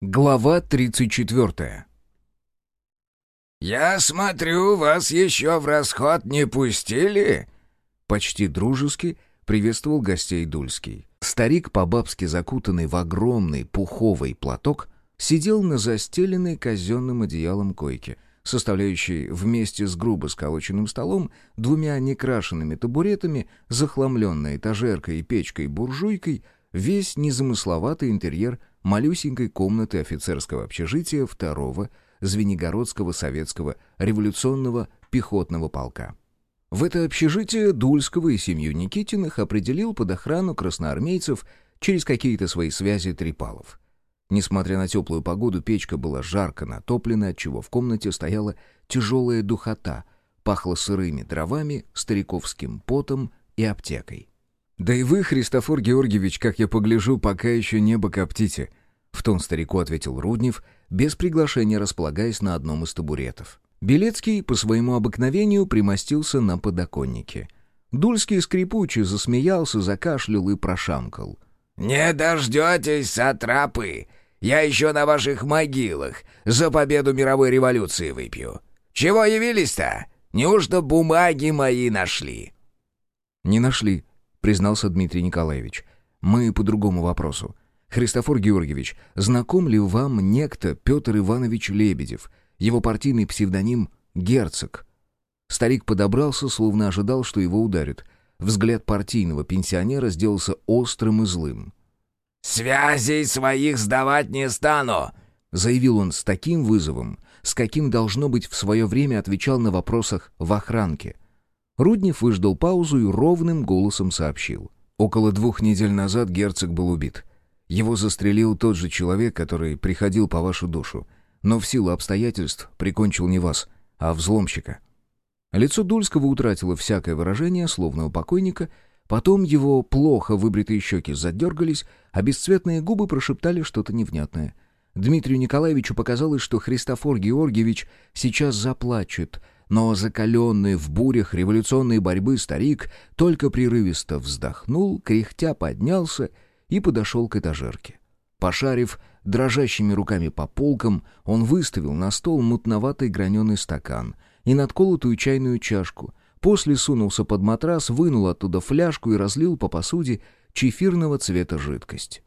Глава 34 «Я смотрю, вас еще в расход не пустили?» Почти дружески приветствовал гостей Дульский. Старик, по-бабски закутанный в огромный пуховый платок, сидел на застеленной казенным одеялом койке, составляющей вместе с грубо сколоченным столом, двумя некрашенными табуретами, захламленной этажеркой и печкой-буржуйкой, весь незамысловатый интерьер малюсенькой комнаты офицерского общежития второго Звенигородского советского революционного пехотного полка. В это общежитие Дульского и семью Никитиных определил под охрану красноармейцев через какие-то свои связи Трипалов. Несмотря на теплую погоду, печка была жарко натоплена, отчего в комнате стояла тяжелая духота, пахло сырыми дровами, стариковским потом и аптекой. «Да и вы, Христофор Георгиевич, как я погляжу, пока еще небо коптите», — в тон старику ответил Руднев, без приглашения располагаясь на одном из табуретов. Белецкий по своему обыкновению примостился на подоконнике. Дульский скрипуче засмеялся, закашлял и прошамкал. «Не дождетесь, сатрапы! Я еще на ваших могилах за победу мировой революции выпью. Чего явились-то? Неужто бумаги мои нашли?» «Не нашли», — признался Дмитрий Николаевич. «Мы по другому вопросу. Христофор Георгиевич, знаком ли вам некто Петр Иванович Лебедев, его партийный псевдоним «Герцог»?» Старик подобрался, словно ожидал, что его ударят. Взгляд партийного пенсионера сделался острым и злым. «Связей своих сдавать не стану!» заявил он с таким вызовом, с каким, должно быть, в свое время отвечал на вопросах в охранке. Руднев выждал паузу и ровным голосом сообщил. Около двух недель назад герцог был убит. Его застрелил тот же человек, который приходил по вашу душу, но в силу обстоятельств прикончил не вас, а взломщика. Лицо Дульского утратило всякое выражение, словно у покойника, потом его плохо выбритые щеки задергались, а бесцветные губы прошептали что-то невнятное. Дмитрию Николаевичу показалось, что Христофор Георгиевич сейчас заплачет, но закаленный в бурях революционной борьбы старик только прерывисто вздохнул, кряхтя поднялся и подошел к этажерке. Пошарив дрожащими руками по полкам, он выставил на стол мутноватый граненый стакан и надколотую чайную чашку, после сунулся под матрас, вынул оттуда фляжку и разлил по посуде чефирного цвета жидкость.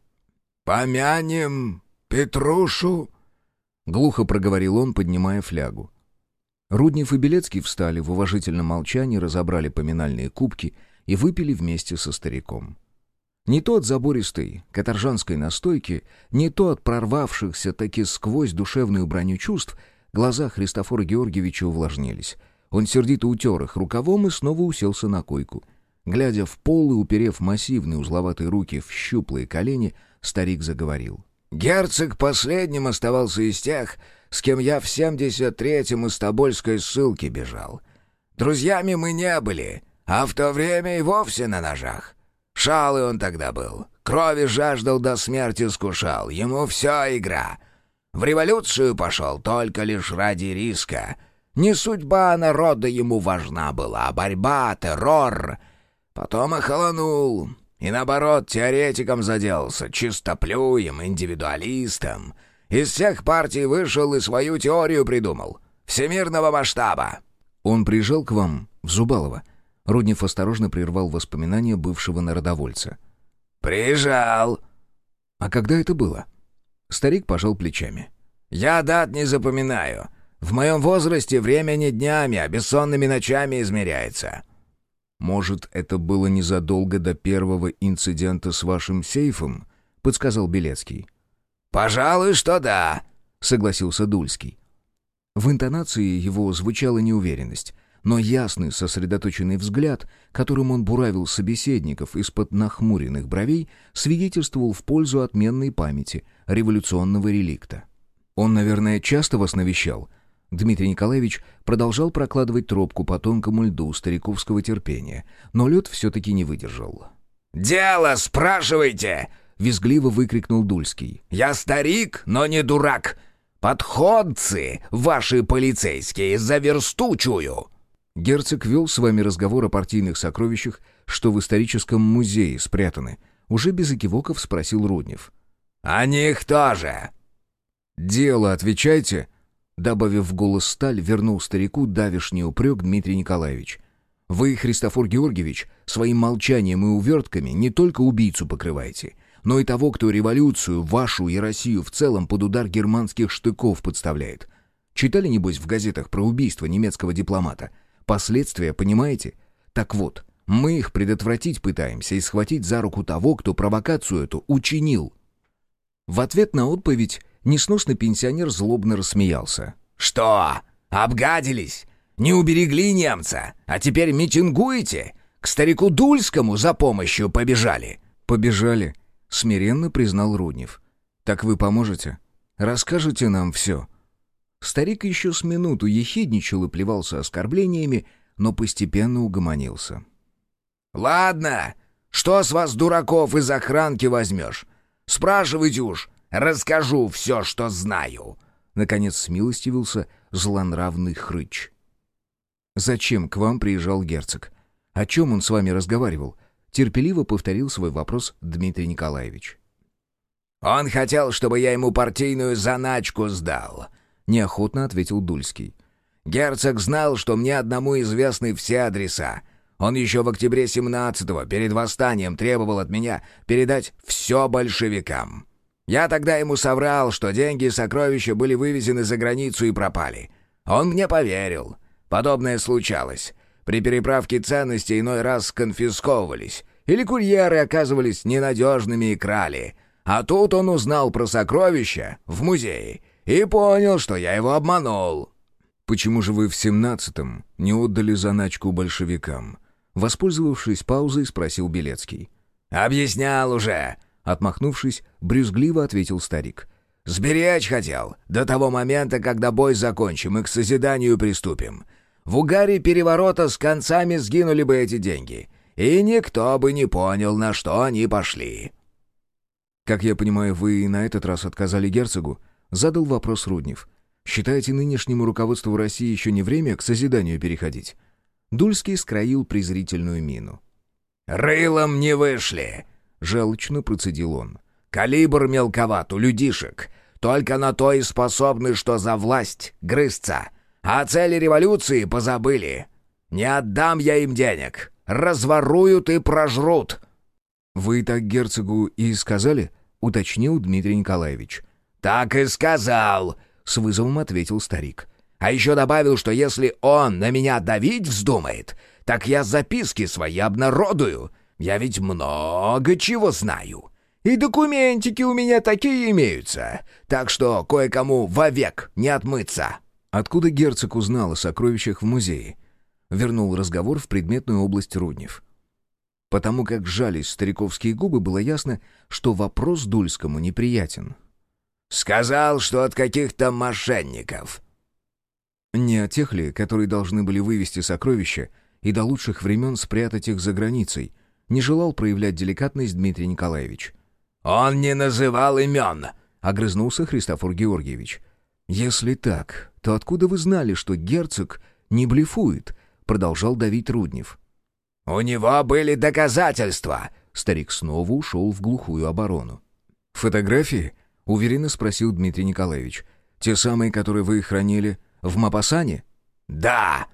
«Помянем Петрушу!» — глухо проговорил он, поднимая флягу. Руднев и Белецкий встали в уважительном молчании, разобрали поминальные кубки и выпили вместе со стариком. Не то от забористой каторжанской настойки, не то от прорвавшихся таки сквозь душевную броню чувств, глаза Христофора Георгиевича увлажнились. Он сердито утер их рукавом и снова уселся на койку. Глядя в пол и уперев массивные узловатые руки в щуплые колени, старик заговорил. «Герцог последним оставался из тех, с кем я в семьдесят третьем из Тобольской ссылки бежал. Друзьями мы не были, а в то время и вовсе на ножах. Шалый он тогда был. Крови жаждал до смерти скушал. Ему все игра. В революцию пошел только лишь ради риска. Не судьба народа ему важна была, а борьба, террор. Потом охолонул. И наоборот, теоретиком заделался, чистоплюем, индивидуалистом. Из всех партий вышел и свою теорию придумал. Всемирного масштаба. Он приезжал к вам в Зубалово. Руднев осторожно прервал воспоминания бывшего народовольца. «Приезжал». «А когда это было?» Старик пожал плечами. «Я дат не запоминаю. В моем возрасте время не днями, а бессонными ночами измеряется». «Может, это было незадолго до первого инцидента с вашим сейфом?» — подсказал Белецкий. «Пожалуй, что да», — согласился Дульский. В интонации его звучала неуверенность, но ясный сосредоточенный взгляд, которым он буравил собеседников из-под нахмуренных бровей, свидетельствовал в пользу отменной памяти революционного реликта. «Он, наверное, часто вас навещал?» Дмитрий Николаевич продолжал прокладывать тропку по тонкому льду стариковского терпения, но лед все-таки не выдержал. «Дело спрашивайте!» — визгливо выкрикнул Дульский. «Я старик, но не дурак! Подходцы, ваши полицейские, за версту чую!» Герцог вел с вами разговор о партийных сокровищах, что в историческом музее спрятаны. Уже без экивоков спросил Руднев. «О них тоже!» «Дело отвечайте!» Добавив в голос сталь, вернул старику давишний упрек Дмитрий Николаевич. «Вы, Христофор Георгиевич, своим молчанием и увертками не только убийцу покрываете, но и того, кто революцию, вашу и Россию в целом под удар германских штыков подставляет. Читали, небось, в газетах про убийство немецкого дипломата? Последствия, понимаете? Так вот, мы их предотвратить пытаемся и схватить за руку того, кто провокацию эту учинил». В ответ на отповедь несносный пенсионер злобно рассмеялся. «Что? Обгадились? Не уберегли немца? А теперь митингуете? К старику Дульскому за помощью побежали?» «Побежали», — смиренно признал Руднев. «Так вы поможете? Расскажете нам все?» Старик еще с минуту ехидничал и плевался оскорблениями, но постепенно угомонился. «Ладно, что с вас, дураков, из охранки возьмешь? Спрашивайте уж, расскажу все, что знаю!» Наконец смилостивился злонравный хрыч. «Зачем к вам приезжал герцог? О чем он с вами разговаривал?» Терпеливо повторил свой вопрос Дмитрий Николаевич. «Он хотел, чтобы я ему партийную заначку сдал», — неохотно ответил Дульский. «Герцог знал, что мне одному известны все адреса, он еще в октябре 17-го, перед восстанием, требовал от меня передать все большевикам. Я тогда ему соврал, что деньги и сокровища были вывезены за границу и пропали. Он мне поверил. Подобное случалось. При переправке ценностей иной раз конфисковывались. Или курьеры оказывались ненадежными и крали. А тут он узнал про сокровища в музее и понял, что я его обманул. «Почему же вы в семнадцатом не отдали заначку большевикам?» Воспользовавшись паузой, спросил Белецкий. «Объяснял уже!» Отмахнувшись, брюзгливо ответил старик. «Сберечь хотел, до того момента, когда бой закончим и к созиданию приступим. В угаре переворота с концами сгинули бы эти деньги, и никто бы не понял, на что они пошли». «Как я понимаю, вы на этот раз отказали герцогу?» — задал вопрос Руднев. «Считаете, нынешнему руководству России еще не время к созиданию переходить?» Дульский скроил презрительную мину. «Рылом не вышли!» — желчно процедил он. «Калибр мелковат у людишек. Только на то и способны, что за власть грызться. А цели революции позабыли. Не отдам я им денег. Разворуют и прожрут». «Вы так герцогу и сказали?» — уточнил Дмитрий Николаевич. «Так и сказал», — с вызовом ответил старик. А еще добавил, что если он на меня давить вздумает, так я записки свои обнародую. Я ведь много чего знаю. И документики у меня такие имеются, так что кое-кому вовек не отмыться». Откуда герцог узнал о сокровищах в музее? Вернул разговор в предметную область Руднев. Потому как сжались стариковские губы, было ясно, что вопрос Дульскому неприятен. «Сказал, что от каких-то мошенников. Не о тех ли, которые должны были вывести сокровища и до лучших времен спрятать их за границей, не желал проявлять деликатность Дмитрий Николаевич. «Он не называл имен!» — огрызнулся Христофор Георгиевич. «Если так, то откуда вы знали, что герцог не блефует?» — продолжал давить Руднев. «У него были доказательства!» Старик снова ушел в глухую оборону. «Фотографии?» — уверенно спросил Дмитрий Николаевич. «Те самые, которые вы хранили в Мапасане?» «Да!»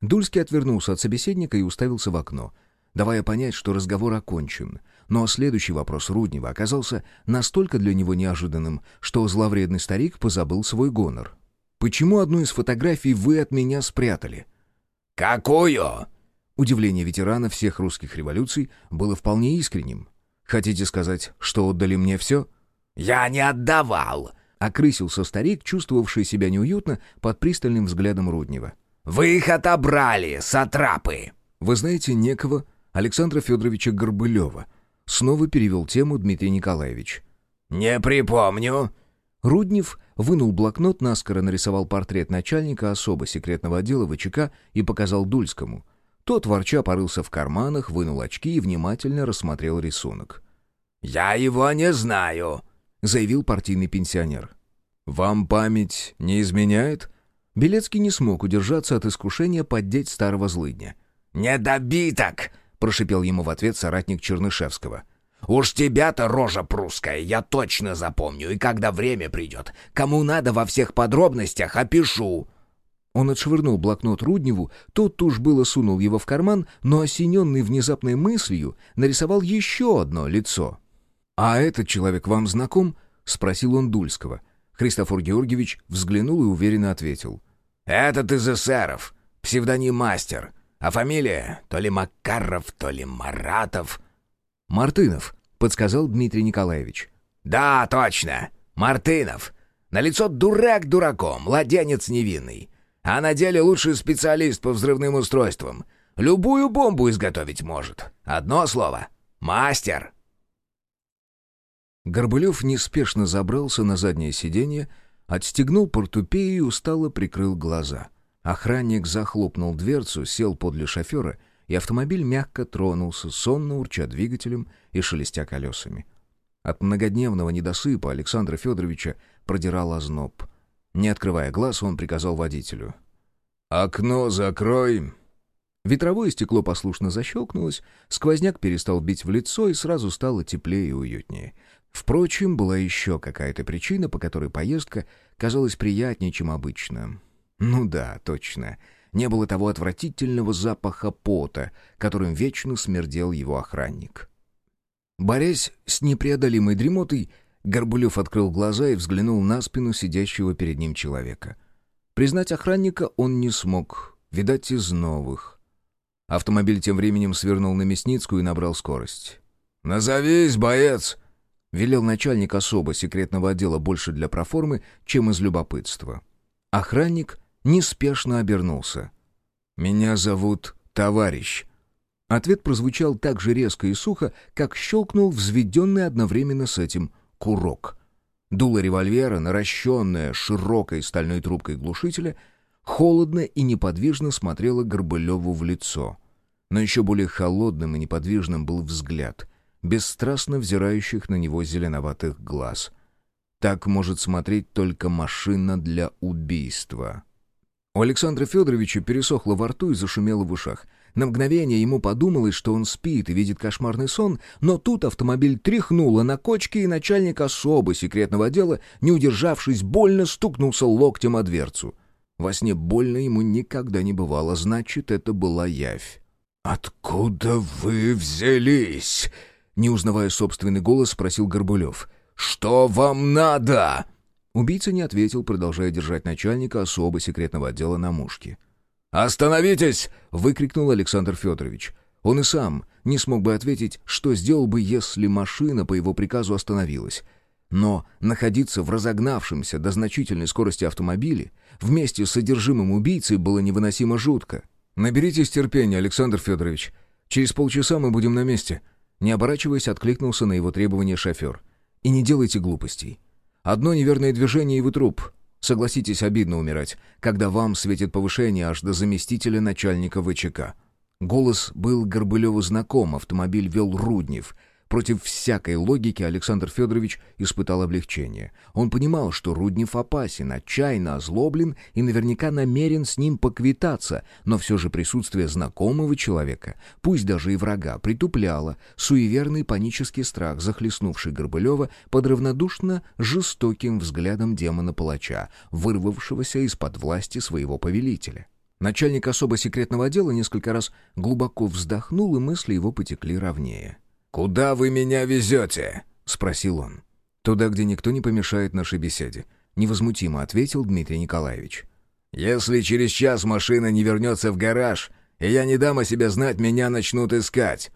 Дульский отвернулся от собеседника и уставился в окно, давая понять, что разговор окончен. Но следующий вопрос Руднева оказался настолько для него неожиданным, что зловредный старик позабыл свой гонор. «Почему одну из фотографий вы от меня спрятали?» «Какую?» Удивление ветерана всех русских революций было вполне искренним. «Хотите сказать, что отдали мне все?» «Я не отдавал!» Окрысился старик, чувствовавший себя неуютно под пристальным взглядом Руднева. «Вы их отобрали, сатрапы!» «Вы знаете некого Александра Федоровича Горбылева?» Снова перевел тему Дмитрий Николаевич. «Не припомню». Руднев вынул блокнот, наскоро нарисовал портрет начальника особо секретного отдела ВЧК и показал Дульскому. Тот, ворча, порылся в карманах, вынул очки и внимательно рассмотрел рисунок. «Я его не знаю», — заявил партийный пенсионер. «Вам память не изменяет?» Белецкий не смог удержаться от искушения поддеть старого злыдня. «Недобиток!» — прошипел ему в ответ соратник Чернышевского. Уж тебя-то, рожа прусская, я точно запомню, и когда время придет, кому надо во всех подробностях опишу». Он отшвырнул блокнот Рудневу, тот уж было сунул его в карман, но, осененный внезапной мыслью, нарисовал еще одно лицо. «А этот человек вам знаком?» — спросил он Дульского. Христофор Георгиевич взглянул и уверенно ответил. «Этот из эсеров, псевдоним Мастер, а фамилия то ли Макаров, то ли Маратов». «Мартынов», — подсказал Дмитрий Николаевич. «Да, точно, Мартынов. На лицо дурак дураком, младенец невинный. А на деле лучший специалист по взрывным устройствам. Любую бомбу изготовить может. Одно слово — мастер». Горбылев неспешно забрался на заднее сиденье, отстегнул портупею и устало прикрыл глаза. Охранник захлопнул дверцу, сел подле шофера, и автомобиль мягко тронулся, сонно урча двигателем и шелестя колесами. От многодневного недосыпа Александра Федоровича продирал озноб. Не открывая глаз, он приказал водителю. «Окно закрой!» Ветровое стекло послушно защелкнулось, сквозняк перестал бить в лицо и сразу стало теплее и уютнее — Впрочем, была еще какая-то причина, по которой поездка казалась приятнее, чем обычно. Ну да, точно. Не было того отвратительного запаха пота, которым вечно смердел его охранник. Борясь с непреодолимой дремотой, Горбулев открыл глаза и взглянул на спину сидящего перед ним человека. Признать охранника он не смог, видать, из новых. Автомобиль тем временем свернул на Мясницкую и набрал скорость. «Назовись, боец!» Велел начальник особо секретного отдела больше для проформы, чем из любопытства. Охранник неспешно обернулся. «Меня зовут товарищ». Ответ прозвучал так же резко и сухо, как щелкнул взведенный одновременно с этим курок. Дуло револьвера, наращенное широкой стальной трубкой глушителя, холодно и неподвижно смотрело Горбылеву в лицо. Но еще более холодным и неподвижным был взгляд — бесстрастно взирающих на него зеленоватых глаз. Так может смотреть только машина для убийства. У Александра Федоровича пересохло во рту и зашумело в ушах. На мгновение ему подумалось, что он спит и видит кошмарный сон, но тут автомобиль тряхнуло на кочке, и начальник особо секретного отдела, не удержавшись, больно стукнулся локтем о дверцу. Во сне больно ему никогда не бывало, значит, это была явь. «Откуда вы взялись?» Не узнавая собственный голос, спросил Горбулев. «Что вам надо?» Убийца не ответил, продолжая держать начальника особо секретного отдела на мушке. «Остановитесь!» — выкрикнул Александр Федорович. Он и сам не смог бы ответить, что сделал бы, если машина по его приказу остановилась. Но находиться в разогнавшемся до значительной скорости автомобиле вместе с содержимым убийцы было невыносимо жутко. «Наберитесь терпения, Александр Федорович. Через полчаса мы будем на месте», не оборачиваясь, откликнулся на его требование шофер. «И не делайте глупостей. Одно неверное движение, и вы труп. Согласитесь, обидно умирать, когда вам светит повышение аж до заместителя начальника ВЧК». Голос был Горбылеву знаком, автомобиль вел Руднев — Против всякой логики Александр Федорович испытал облегчение. Он понимал, что Руднев опасен, отчаянно озлоблен и наверняка намерен с ним поквитаться, но все же присутствие знакомого человека, пусть даже и врага, притупляло суеверный панический страх, захлестнувший Горбылева под равнодушно жестоким взглядом демона-палача, вырвавшегося из-под власти своего повелителя. Начальник особо секретного отдела несколько раз глубоко вздохнул, и мысли его потекли ровнее. «Куда вы меня везете?» — спросил он. «Туда, где никто не помешает нашей беседе», — невозмутимо ответил Дмитрий Николаевич. «Если через час машина не вернется в гараж, и я не дам о себе знать, меня начнут искать».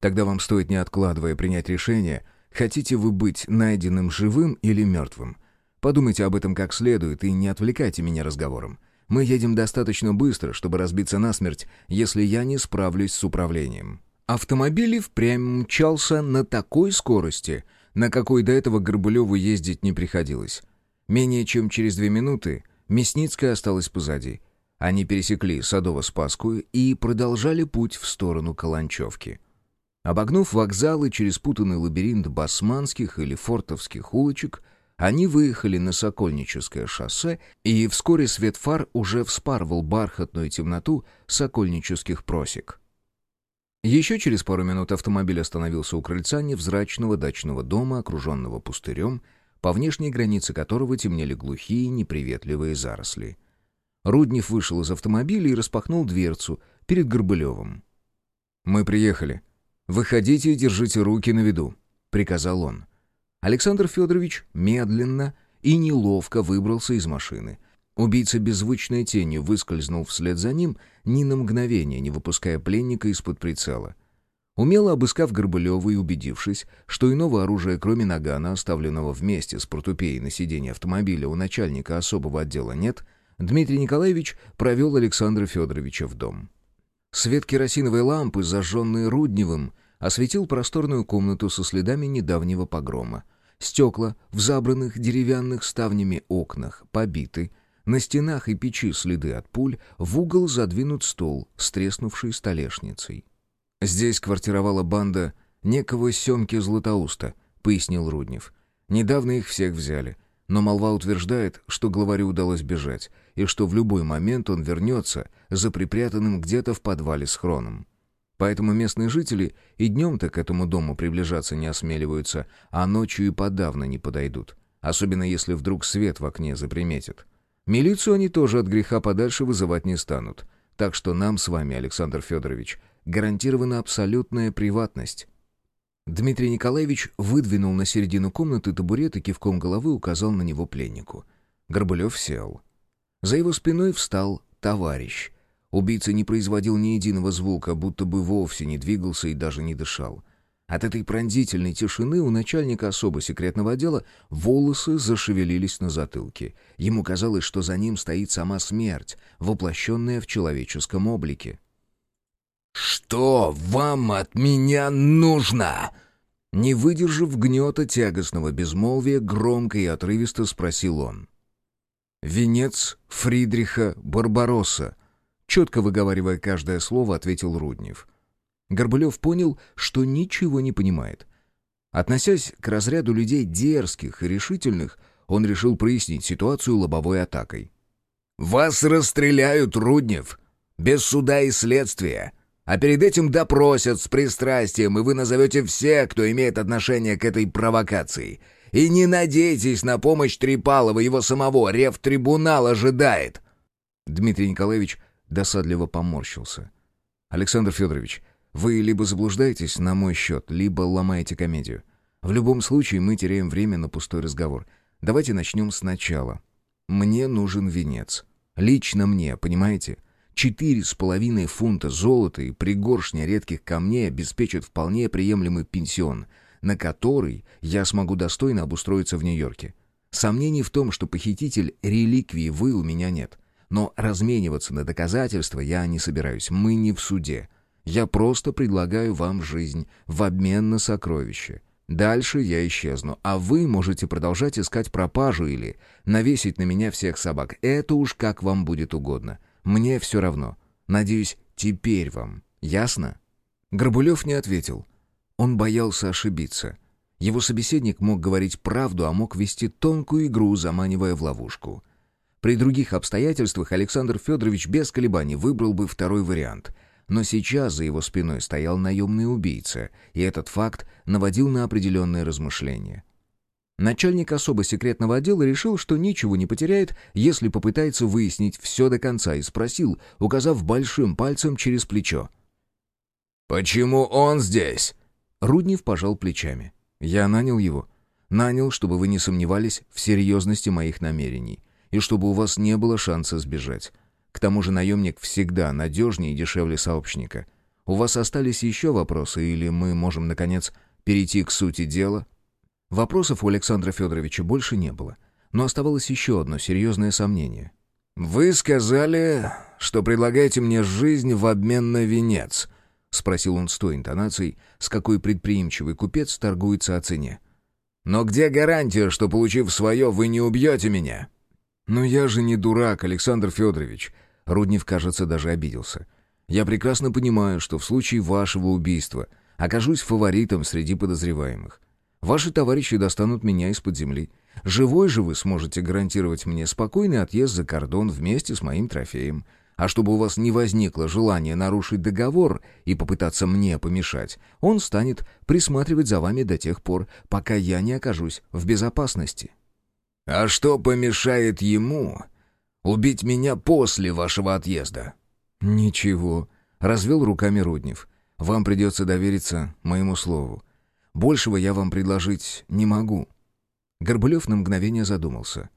«Тогда вам стоит, не откладывая, принять решение, хотите вы быть найденным живым или мертвым. Подумайте об этом как следует и не отвлекайте меня разговором. Мы едем достаточно быстро, чтобы разбиться насмерть, если я не справлюсь с управлением». Автомобиль впрямь мчался на такой скорости, на какой до этого Горбулеву ездить не приходилось. Менее чем через две минуты Мясницкая осталась позади. Они пересекли Садово-Спасскую и продолжали путь в сторону Каланчевки. Обогнув вокзалы через путанный лабиринт басманских или фортовских улочек, они выехали на Сокольническое шоссе, и вскоре свет фар уже вспарывал бархатную темноту сокольнических просек. Еще через пару минут автомобиль остановился у крыльца невзрачного дачного дома, окруженного пустырем, по внешней границе которого темнели глухие неприветливые заросли. Руднев вышел из автомобиля и распахнул дверцу перед Горбылевым. «Мы приехали. Выходите и держите руки на виду», — приказал он. Александр Федорович медленно и неловко выбрался из машины. Убийца беззвучной тенью выскользнул вслед за ним, ни на мгновение не выпуская пленника из-под прицела. Умело обыскав Горбылева и убедившись, что иного оружия, кроме нагана, оставленного вместе с портупеей на сиденье автомобиля у начальника особого отдела нет, Дмитрий Николаевич провел Александра Федоровича в дом. Свет керосиновой лампы, зажженный Рудневым, осветил просторную комнату со следами недавнего погрома. Стекла в забранных деревянных ставнями окнах побиты, на стенах и печи следы от пуль, в угол задвинут стол с треснувшей столешницей. «Здесь квартировала банда некого Семки Златоуста», — пояснил Руднев. «Недавно их всех взяли, но молва утверждает, что главарю удалось бежать, и что в любой момент он вернется за припрятанным где-то в подвале схроном. Поэтому местные жители и днем-то к этому дому приближаться не осмеливаются, а ночью и подавно не подойдут, особенно если вдруг свет в окне заприметят. Милицию они тоже от греха подальше вызывать не станут. Так что нам с вами, Александр Федорович, гарантирована абсолютная приватность. Дмитрий Николаевич выдвинул на середину комнаты табурет и кивком головы указал на него пленнику. Горбылев сел. За его спиной встал товарищ. Убийца не производил ни единого звука, будто бы вовсе не двигался и даже не дышал. От этой пронзительной тишины у начальника особо секретного отдела волосы зашевелились на затылке. Ему казалось, что за ним стоит сама смерть, воплощенная в человеческом облике. «Что вам от меня нужно?» Не выдержав гнета тягостного безмолвия, громко и отрывисто спросил он. «Венец Фридриха Барбаросса», четко выговаривая каждое слово, ответил Руднев. Горбылев понял, что ничего не понимает. Относясь к разряду людей дерзких и решительных, он решил прояснить ситуацию лобовой атакой. «Вас расстреляют, Руднев, без суда и следствия. А перед этим допросят с пристрастием, и вы назовете все, кто имеет отношение к этой провокации. И не надейтесь на помощь Трипалова, его самого, рев-трибунал ожидает!» Дмитрий Николаевич досадливо поморщился. «Александр Федорович, вы либо заблуждаетесь на мой счет, либо ломаете комедию. В любом случае мы теряем время на пустой разговор. Давайте начнем сначала. Мне нужен венец. Лично мне, понимаете? Четыре с половиной фунта золота и пригоршня редких камней обеспечат вполне приемлемый пенсион, на который я смогу достойно обустроиться в Нью-Йорке. Сомнений в том, что похититель реликвии вы у меня нет. Но размениваться на доказательства я не собираюсь. Мы не в суде. Я просто предлагаю вам жизнь в обмен на сокровище. Дальше я исчезну, а вы можете продолжать искать пропажу или навесить на меня всех собак. Это уж как вам будет угодно. Мне все равно. Надеюсь, теперь вам. Ясно?» Горбулев не ответил. Он боялся ошибиться. Его собеседник мог говорить правду, а мог вести тонкую игру, заманивая в ловушку. При других обстоятельствах Александр Федорович без колебаний выбрал бы второй вариант. Но сейчас за его спиной стоял наемный убийца, и этот факт наводил на определенные размышления. Начальник особо секретного отдела решил, что ничего не потеряет, если попытается выяснить все до конца, и спросил, указав большим пальцем через плечо. «Почему он здесь?» Руднев пожал плечами. «Я нанял его. Нанял, чтобы вы не сомневались в серьезности моих намерений, и чтобы у вас не было шанса сбежать. К тому же наемник всегда надежнее и дешевле сообщника. У вас остались еще вопросы, или мы можем, наконец, перейти к сути дела?» Вопросов у Александра Федоровича больше не было, но оставалось еще одно серьезное сомнение. «Вы сказали, что предлагаете мне жизнь в обмен на венец», — спросил он с той интонацией, с какой предприимчивый купец торгуется о цене. «Но где гарантия, что, получив свое, вы не убьете меня?» «Но я же не дурак, Александр Федорович», — Руднев, кажется, даже обиделся. «Я прекрасно понимаю, что в случае вашего убийства окажусь фаворитом среди подозреваемых. Ваши товарищи достанут меня из-под земли. Живой же вы сможете гарантировать мне спокойный отъезд за кордон вместе с моим трофеем. А чтобы у вас не возникло желания нарушить договор и попытаться мне помешать, он станет присматривать за вами до тех пор, пока я не окажусь в безопасности». «А что помешает ему убить меня после вашего отъезда?» «Ничего», — развел руками Руднев. «Вам придется довериться моему слову. Большего я вам предложить не могу». Горбулев на мгновение задумался.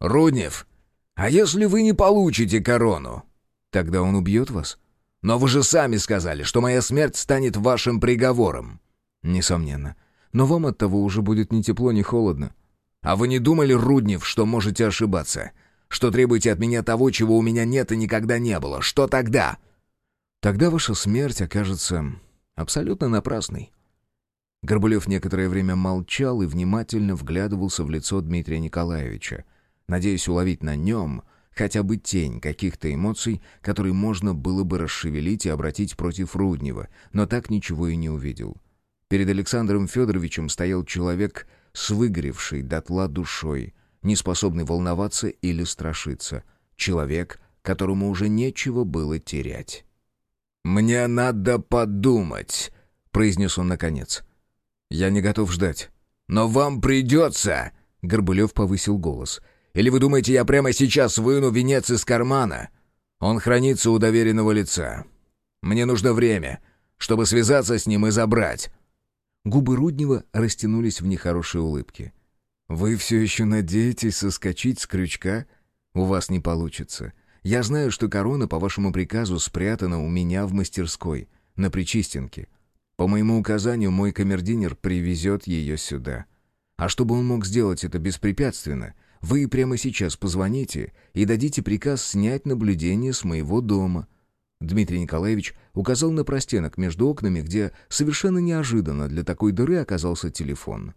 «Руднев, а если вы не получите корону?» «Тогда он убьет вас?» «Но вы же сами сказали, что моя смерть станет вашим приговором». «Несомненно. Но вам от того уже будет ни тепло, ни холодно». «А вы не думали, Руднев, что можете ошибаться? Что требуете от меня того, чего у меня нет и никогда не было? Что тогда?» «Тогда ваша смерть окажется абсолютно напрасной». Горбулев некоторое время молчал и внимательно вглядывался в лицо Дмитрия Николаевича, надеясь уловить на нем хотя бы тень каких-то эмоций, которые можно было бы расшевелить и обратить против Руднева, но так ничего и не увидел. Перед Александром Федоровичем стоял человек с выгоревшей дотла душой, не способный волноваться или страшиться. Человек, которому уже нечего было терять. «Мне надо подумать», — произнес он наконец. «Я не готов ждать». «Но вам придется!» — Горбулев повысил голос. «Или вы думаете, я прямо сейчас выну венец из кармана? Он хранится у доверенного лица. Мне нужно время, чтобы связаться с ним и забрать». Губы Руднева растянулись в нехорошей улыбке. «Вы все еще надеетесь соскочить с крючка? У вас не получится. Я знаю, что корона по вашему приказу спрятана у меня в мастерской, на Причистенке. По моему указанию мой камердинер привезет ее сюда. А чтобы он мог сделать это беспрепятственно, вы прямо сейчас позвоните и дадите приказ снять наблюдение с моего дома». Дмитрий Николаевич указал на простенок между окнами, где совершенно неожиданно для такой дыры оказался телефон.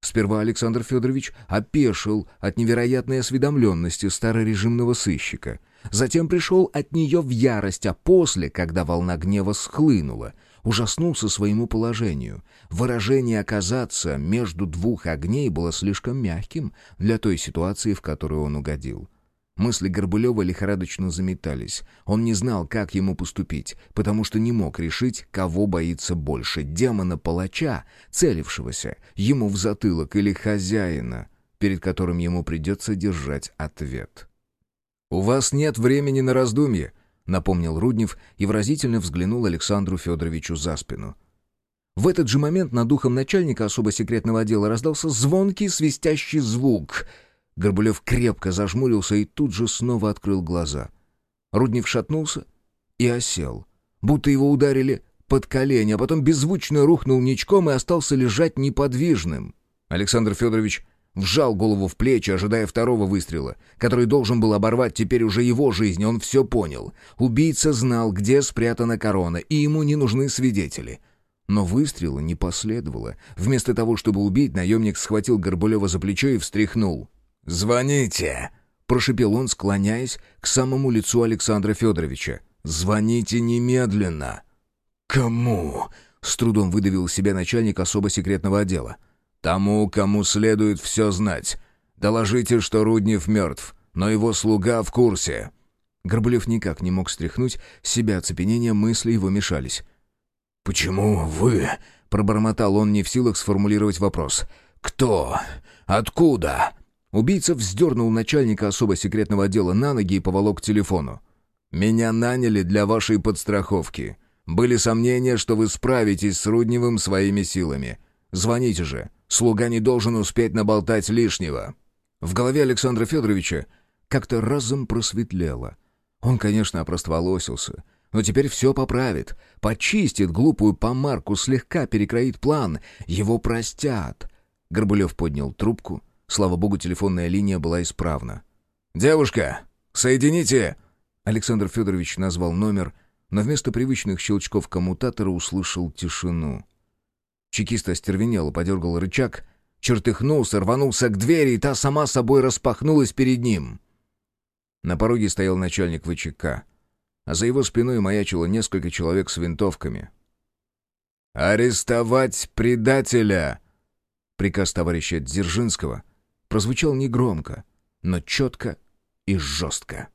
Сперва Александр Федорович опешил от невероятной осведомленности старорежимного сыщика. Затем пришел от нее в ярость, а после, когда волна гнева схлынула, ужаснулся своему положению. Выражение «оказаться между двух огней» было слишком мягким для той ситуации, в которую он угодил. Мысли Горбулева лихорадочно заметались. Он не знал, как ему поступить, потому что не мог решить, кого боится больше — демона-палача, целившегося ему в затылок, или хозяина, перед которым ему придется держать ответ. «У вас нет времени на раздумье», — напомнил Руднев и выразительно взглянул Александру Федоровичу за спину. В этот же момент над духом начальника особо секретного отдела раздался звонкий свистящий звук — Горбулев крепко зажмурился и тут же снова открыл глаза. Руднев шатнулся и осел, будто его ударили под колени, а потом беззвучно рухнул ничком и остался лежать неподвижным. Александр Федорович вжал голову в плечи, ожидая второго выстрела, который должен был оборвать теперь уже его жизнь, он все понял. Убийца знал, где спрятана корона, и ему не нужны свидетели. Но выстрела не последовало. Вместо того, чтобы убить, наемник схватил Горбулева за плечо и встряхнул. «Звоните!» — прошипел он, склоняясь к самому лицу Александра Федоровича. «Звоните немедленно!» «Кому?» — с трудом выдавил себя начальник особо секретного отдела. «Тому, кому следует все знать. Доложите, что Руднев мертв, но его слуга в курсе». Горбулев никак не мог стряхнуть себя оцепенения, мысли его мешались. «Почему вы?» — пробормотал он, не в силах сформулировать вопрос. «Кто? Откуда?» Убийца вздернул начальника особо секретного отдела на ноги и поволок к телефону. «Меня наняли для вашей подстраховки. Были сомнения, что вы справитесь с Рудневым своими силами. Звоните же. Слуга не должен успеть наболтать лишнего». В голове Александра Федоровича как-то разом просветлело. Он, конечно, опростоволосился, но теперь все поправит, почистит глупую помарку, слегка перекроит план, его простят. Горбулев поднял трубку — Слава богу, телефонная линия была исправна. «Девушка, соедините!» Александр Федорович назвал номер, но вместо привычных щелчков коммутатора услышал тишину. Чекист остервенело подергал рычаг, чертыхнулся, рванулся к двери, и та сама собой распахнулась перед ним. На пороге стоял начальник ВЧК, а за его спиной маячило несколько человек с винтовками. «Арестовать предателя!» Приказ товарища Дзержинского прозвучал негромко, но четко и жестко.